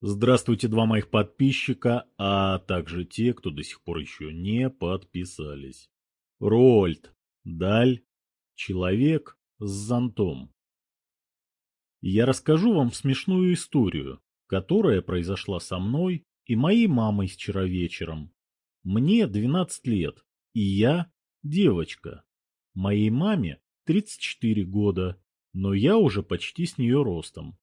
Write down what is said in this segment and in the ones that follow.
Здравствуйте, два моих подписчика, а также те, кто до сих пор еще не подписались. Рольд, Даль, Человек с зонтом. Я расскажу вам смешную историю, которая произошла со мной и моей мамой вчера вечером. Мне 12 лет, и я девочка. Моей маме 34 года, но я уже почти с нее ростом.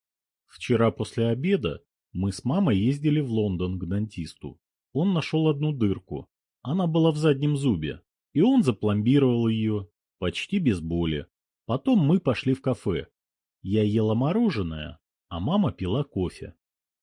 Вчера после обеда мы с мамой ездили в Лондон к дантисту. Он нашел одну дырку. Она была в заднем зубе. И он запломбировал ее, почти без боли. Потом мы пошли в кафе. Я ела мороженое, а мама пила кофе.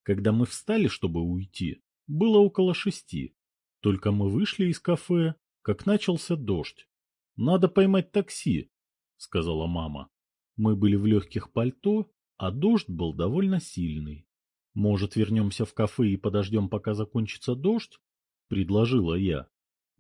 Когда мы встали, чтобы уйти, было около шести. Только мы вышли из кафе, как начался дождь. «Надо поймать такси», — сказала мама. Мы были в легких пальто, а дождь был довольно сильный. «Может, вернемся в кафе и подождем, пока закончится дождь?» — предложила я.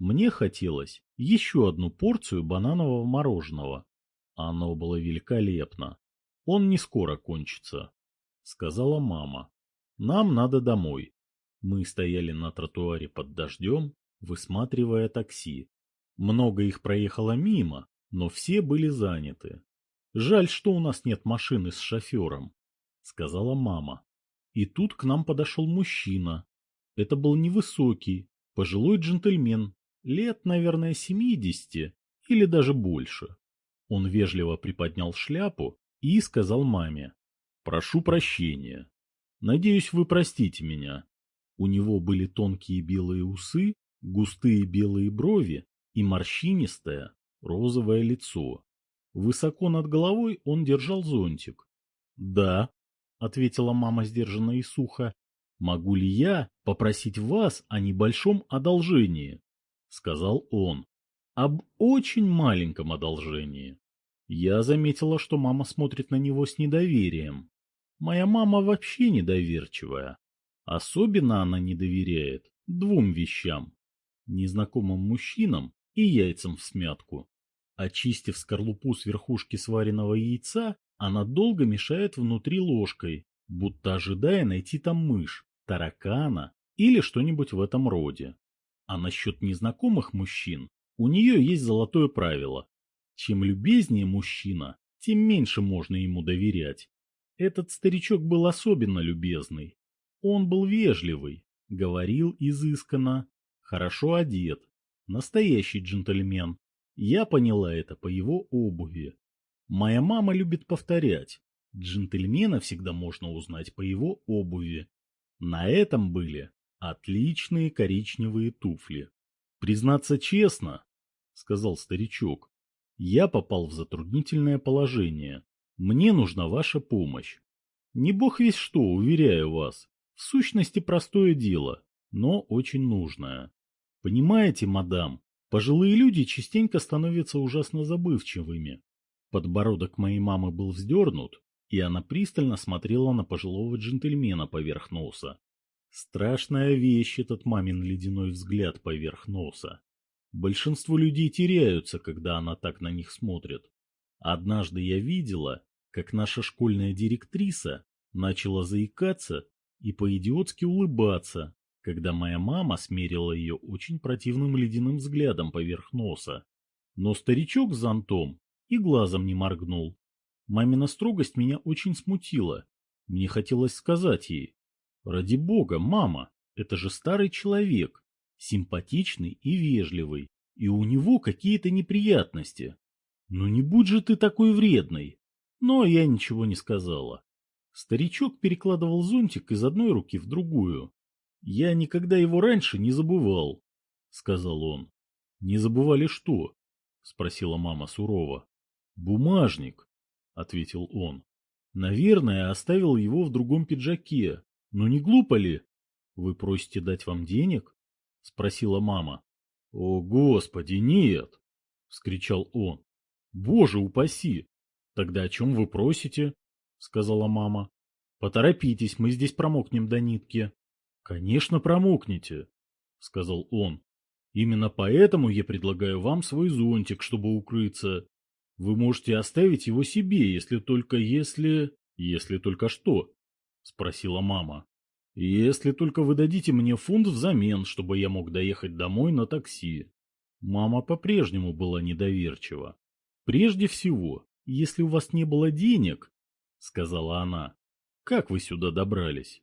Мне хотелось еще одну порцию бананового мороженого. Оно было великолепно. Он не скоро кончится, — сказала мама. Нам надо домой. Мы стояли на тротуаре под дождем, высматривая такси. Много их проехало мимо, но все были заняты. Жаль, что у нас нет машины с шофером, — сказала мама. И тут к нам подошел мужчина. Это был невысокий, пожилой джентльмен, лет, наверное, семидесяти или даже больше. Он вежливо приподнял шляпу и сказал маме, «Прошу прощения. Надеюсь, вы простите меня». У него были тонкие белые усы, густые белые брови и морщинистое розовое лицо. Высоко над головой он держал зонтик. «Да», ответила мама сдержанно и сухо. Могу ли я попросить вас о небольшом одолжении? Сказал он. Об очень маленьком одолжении. Я заметила, что мама смотрит на него с недоверием. Моя мама вообще недоверчивая. Особенно она не доверяет двум вещам. Незнакомым мужчинам и яйцам в смятку. Очистив скорлупу с верхушки сваренного яйца, она долго мешает внутри ложкой, будто ожидая найти там мышь, таракана или что-нибудь в этом роде. А насчет незнакомых мужчин у нее есть золотое правило. Чем любезнее мужчина, тем меньше можно ему доверять. Этот старичок был особенно любезный. Он был вежливый, говорил изысканно, хорошо одет, настоящий джентльмен. Я поняла это по его обуви. Моя мама любит повторять. Джентльмена всегда можно узнать по его обуви. На этом были отличные коричневые туфли. Признаться честно, — сказал старичок, — я попал в затруднительное положение. Мне нужна ваша помощь. Не бог весь что, уверяю вас. В сущности, простое дело, но очень нужное. Понимаете, мадам, пожилые люди частенько становятся ужасно забывчивыми. Подбородок моей мамы был вздернут, и она пристально смотрела на пожилого джентльмена поверх носа. Страшная вещь этот мамин ледяной взгляд поверх носа. Большинство людей теряются, когда она так на них смотрит. Однажды я видела, как наша школьная директриса начала заикаться и по-идиотски улыбаться, когда моя мама смерила ее очень противным ледяным взглядом поверх носа. Но старичок с зонтом и глазом не моргнул. Мамина строгость меня очень смутила. Мне хотелось сказать ей, «Ради бога, мама, это же старый человек, симпатичный и вежливый, и у него какие-то неприятности. Ну не будь же ты такой вредной!» Но я ничего не сказала. Старичок перекладывал зонтик из одной руки в другую. «Я никогда его раньше не забывал», — сказал он. «Не забывали что?» — спросила мама сурово. «Бумажник», — ответил он. «Наверное, оставил его в другом пиджаке. Но не глупо ли? Вы просите дать вам денег?» — спросила мама. «О, Господи, нет!» — вскричал он. «Боже упаси! Тогда о чем вы просите?» — сказала мама. «Поторопитесь, мы здесь промокнем до нитки». «Конечно, промокнете», — сказал он. «Именно поэтому я предлагаю вам свой зонтик, чтобы укрыться. Вы можете оставить его себе, если только если... Если только что? — спросила мама. Если только вы дадите мне фунт взамен, чтобы я мог доехать домой на такси. Мама по-прежнему была недоверчива. Прежде всего, если у вас не было денег, — сказала она, — как вы сюда добрались?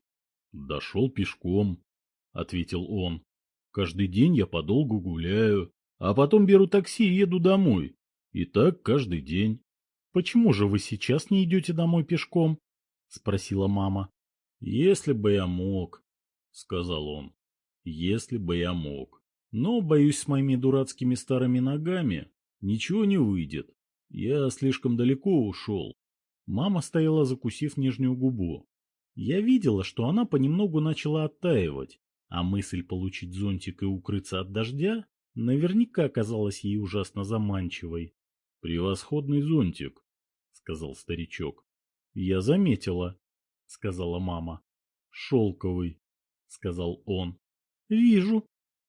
Дошел пешком, — ответил он. Каждый день я подолгу гуляю, а потом беру такси и еду домой. И так каждый день. — Почему же вы сейчас не идете домой пешком? — спросила мама. «Если бы я мог», — сказал он, — «если бы я мог. Но, боюсь, с моими дурацкими старыми ногами ничего не выйдет. Я слишком далеко ушел». Мама стояла, закусив нижнюю губу. Я видела, что она понемногу начала оттаивать, а мысль получить зонтик и укрыться от дождя наверняка казалась ей ужасно заманчивой. «Превосходный зонтик», — сказал старичок. «Я заметила», — сказала мама. «Шелковый», — сказал он. «Вижу».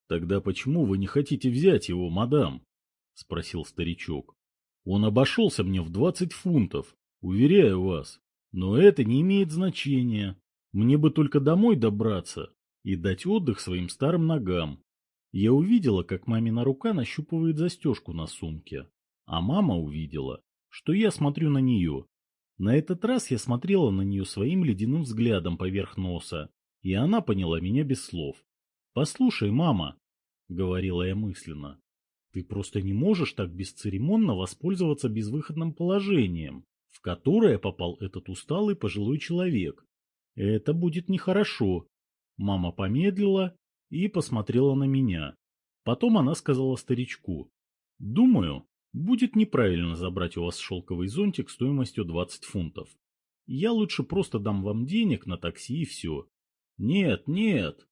«Тогда почему вы не хотите взять его, мадам?» — спросил старичок. «Он обошелся мне в двадцать фунтов, уверяю вас. Но это не имеет значения. Мне бы только домой добраться и дать отдых своим старым ногам». Я увидела, как мамина рука нащупывает застежку на сумке, а мама увидела, что я смотрю на нее на этот раз я смотрела на нее своим ледяным взглядом поверх носа, и она поняла меня без слов. «Послушай, мама», — говорила я мысленно, — «ты просто не можешь так бесцеремонно воспользоваться безвыходным положением, в которое попал этот усталый пожилой человек. Это будет нехорошо». Мама помедлила и посмотрела на меня. Потом она сказала старичку, «Думаю, Будет неправильно забрать у вас шелковый зонтик стоимостью 20 фунтов. Я лучше просто дам вам денег на такси и все. Нет, нет,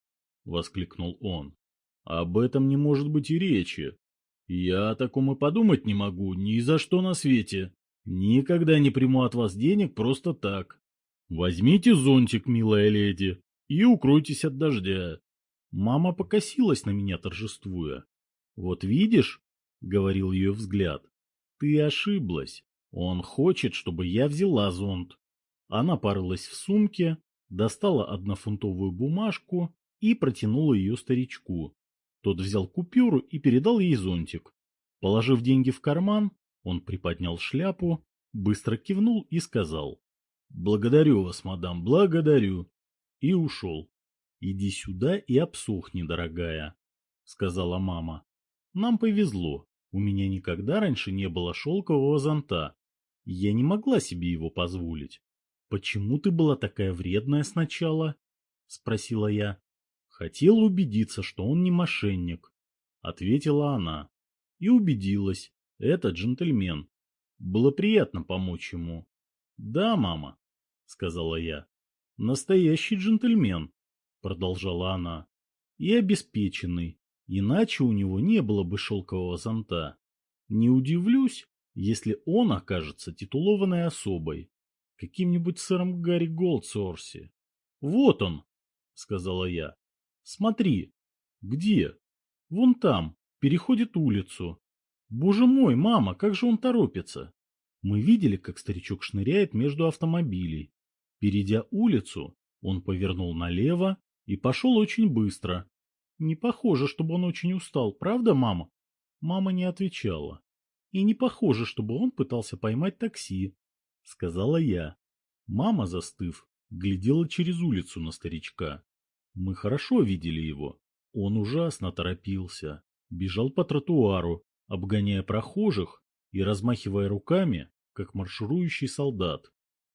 воскликнул он. Об этом не может быть и речи. Я о таком и подумать не могу ни за что на свете. Никогда не приму от вас денег просто так. Возьмите зонтик, милая леди, и укройтесь от дождя. Мама покосилась на меня, торжествуя. Вот видишь, — говорил ее взгляд. «Ты ошиблась. Он хочет, чтобы я взяла зонт». Она порылась в сумке, достала однофунтовую бумажку и протянула ее старичку. Тот взял купюру и передал ей зонтик. Положив деньги в карман, он приподнял шляпу, быстро кивнул и сказал «Благодарю вас, мадам, благодарю» и ушел. «Иди сюда и обсохни, дорогая», — сказала мама. «Нам повезло. У меня никогда раньше не было шелкового зонта. Я не могла себе его позволить. «Почему ты была такая вредная сначала?» — спросила я. Хотела убедиться, что он не мошенник. Ответила она. И убедилась. Это джентльмен. Было приятно помочь ему. «Да, мама», — сказала я. «Настоящий джентльмен», — продолжала она. «И обеспеченный. Иначе у него не было бы шелкового зонта. Не удивлюсь, если он окажется титулованной особой, каким-нибудь сэром Гарри Голдсорси. Вот он, сказала я. Смотри. Где? Вон там, переходит улицу. Боже мой, мама, как же он торопится. Мы видели, как старичок шныряет между автомобилей. Перейдя улицу, он повернул налево и пошел очень быстро, не похоже, чтобы он очень устал, правда, мама? Мама не отвечала. И не похоже, чтобы он пытался поймать такси, сказала я. Мама, застыв, глядела через улицу на старичка. Мы хорошо видели его. Он ужасно торопился, бежал по тротуару, обгоняя прохожих и размахивая руками, как марширующий солдат.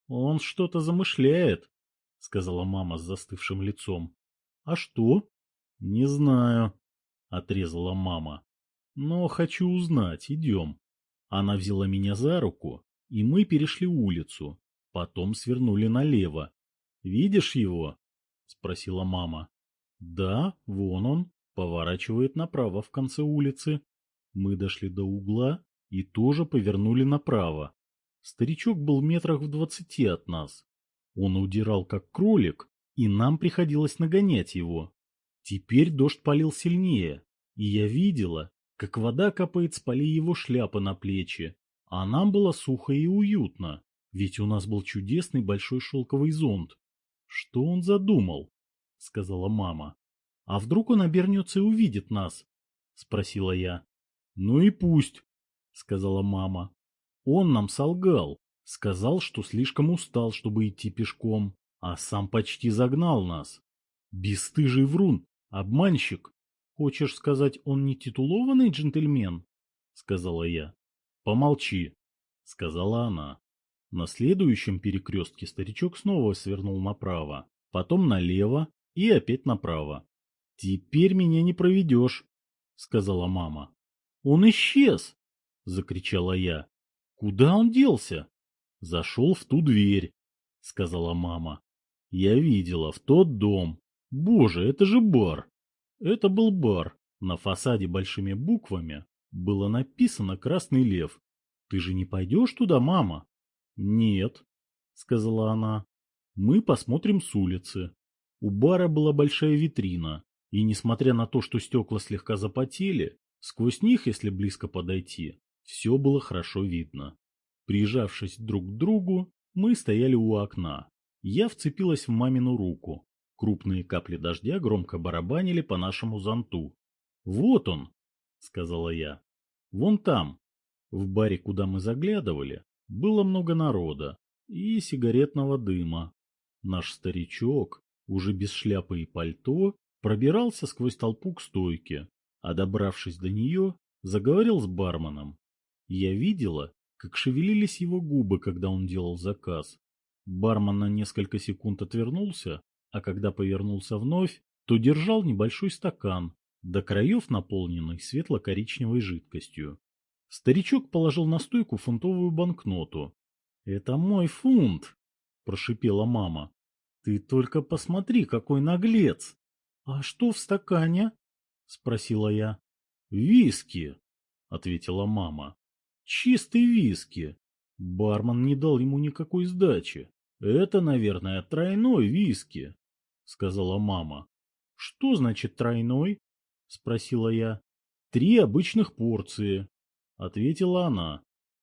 «Он что-то замышляет», — сказала мама с застывшим лицом. «А что?» «Не знаю», — отрезала мама. «Но хочу узнать, идем». Она взяла меня за руку, и мы перешли улицу, потом свернули налево. «Видишь его?» — спросила мама. «Да, вон он, поворачивает направо в конце улицы». Мы дошли до угла и тоже повернули направо. Старичок был метрах в двадцати от нас. Он удирал как кролик, и нам приходилось нагонять его. Теперь дождь полил сильнее, и я видела, как вода капает с полей его шляпы на плечи, а нам было сухо и уютно, ведь у нас был чудесный большой шелковый зонт. Что он задумал? сказала мама. А вдруг он обернется и увидит нас? Спросила я. Ну и пусть, сказала мама. Он нам солгал. Сказал, что слишком устал, чтобы идти пешком, а сам почти загнал нас. Бесстыжий врун, обманщик. Хочешь сказать, он не титулованный джентльмен? Сказала я. Помолчи, сказала она. На следующем перекрестке старичок снова свернул направо, потом налево и опять направо. — Теперь меня не проведешь, — сказала мама. — Он исчез! — закричала я. — Куда он делся? — Зашел в ту дверь, — сказала мама. — Я видела, в тот дом. Боже, это же бар! Это был бар. На фасаде большими буквами было написано «Красный лев». Ты же не пойдешь туда, мама? «Нет», — сказала она, — «мы посмотрим с улицы». У бара была большая витрина, и, несмотря на то, что стекла слегка запотели, сквозь них, если близко подойти, все было хорошо видно. Прижавшись друг к другу, мы стояли у окна. Я вцепилась в мамину руку. Крупные капли дождя громко барабанили по нашему зонту. «Вот он!» — сказала я. «Вон там». В баре, куда мы заглядывали, было много народа и сигаретного дыма. Наш старичок, уже без шляпы и пальто, пробирался сквозь толпу к стойке, а добравшись до нее, заговорил с барменом. Я видела, как шевелились его губы, когда он делал заказ. Бармен на несколько секунд отвернулся, а когда повернулся вновь, то держал небольшой стакан, до краев наполненный светло-коричневой жидкостью. Старичок положил на стойку фунтовую банкноту. — Это мой фунт! — прошипела мама. — Ты только посмотри, какой наглец! — А что в стакане? — спросила я. — Виски, — ответила мама. — Чистый виски. Бармен не дал ему никакой сдачи. — Это, наверное, тройной виски, — сказала мама. — Что значит тройной? — спросила я. — Три обычных порции, — ответила она.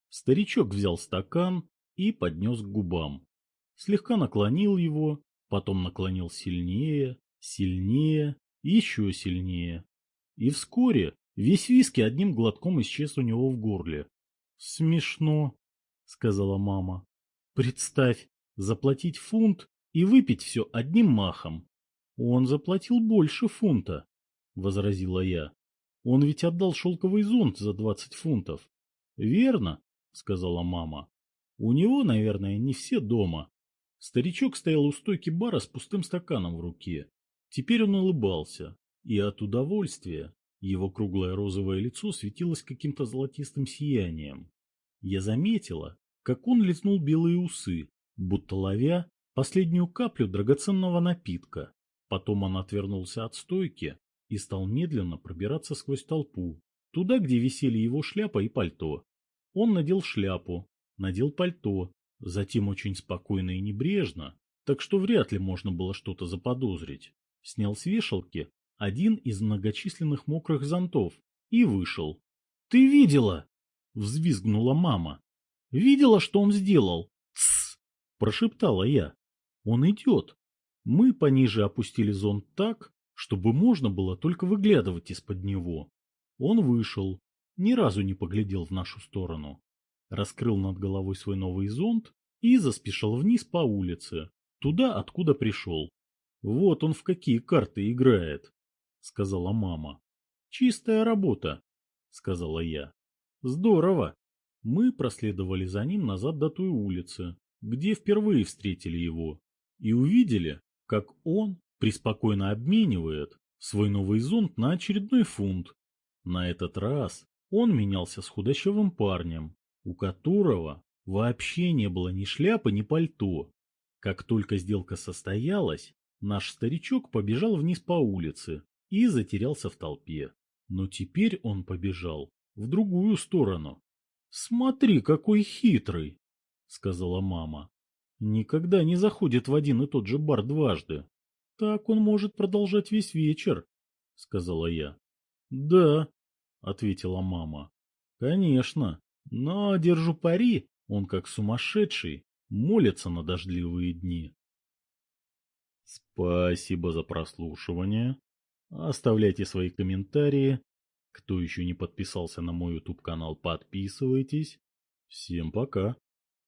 Старичок взял стакан и поднес к губам. Слегка наклонил его, потом наклонил сильнее, сильнее, еще сильнее. И вскоре весь виски одним глотком исчез у него в горле. — Смешно, — сказала мама. — Представь, заплатить фунт и выпить все одним махом. — Он заплатил больше фунта, — возразила я. Он ведь отдал шелковый зонт за двадцать фунтов. — Верно, — сказала мама. — У него, наверное, не все дома. Старичок стоял у стойки бара с пустым стаканом в руке. Теперь он улыбался, и от удовольствия его круглое розовое лицо светилось каким-то золотистым сиянием. Я заметила, как он лизнул белые усы, будто ловя последнюю каплю драгоценного напитка. Потом он отвернулся от стойки и стал медленно пробираться сквозь толпу, туда, где висели его шляпа и пальто. Он надел шляпу, надел пальто, затем очень спокойно и небрежно, так что вряд ли можно было что-то заподозрить, снял с вешалки один из многочисленных мокрых зонтов и вышел. — Ты видела? — взвизгнула мама. — Видела, что он сделал? — Тссс! — прошептала я. — Он идет. Мы пониже опустили зонт так, чтобы можно было только выглядывать из-под него. Он вышел, ни разу не поглядел в нашу сторону, раскрыл над головой свой новый зонт и заспешил вниз по улице, туда, откуда пришел. Вот он в какие карты играет, сказала мама. Чистая работа, сказала я. Здорово. Мы проследовали за ним назад до той улицы, где впервые встретили его, и увидели, как он преспокойно обменивает свой новый зонт на очередной фунт. На этот раз он менялся с худощавым парнем, у которого вообще не было ни шляпы, ни пальто. Как только сделка состоялась, наш старичок побежал вниз по улице и затерялся в толпе. Но теперь он побежал в другую сторону. — Смотри, какой хитрый! — сказала мама. — Никогда не заходит в один и тот же бар дважды. Так он может продолжать весь вечер, — сказала я. — Да, — ответила мама. — Конечно, но, держу пари, он как сумасшедший, молится на дождливые дни. Спасибо за прослушивание. Оставляйте свои комментарии. Кто еще не подписался на мой YouTube канал, подписывайтесь. Всем пока.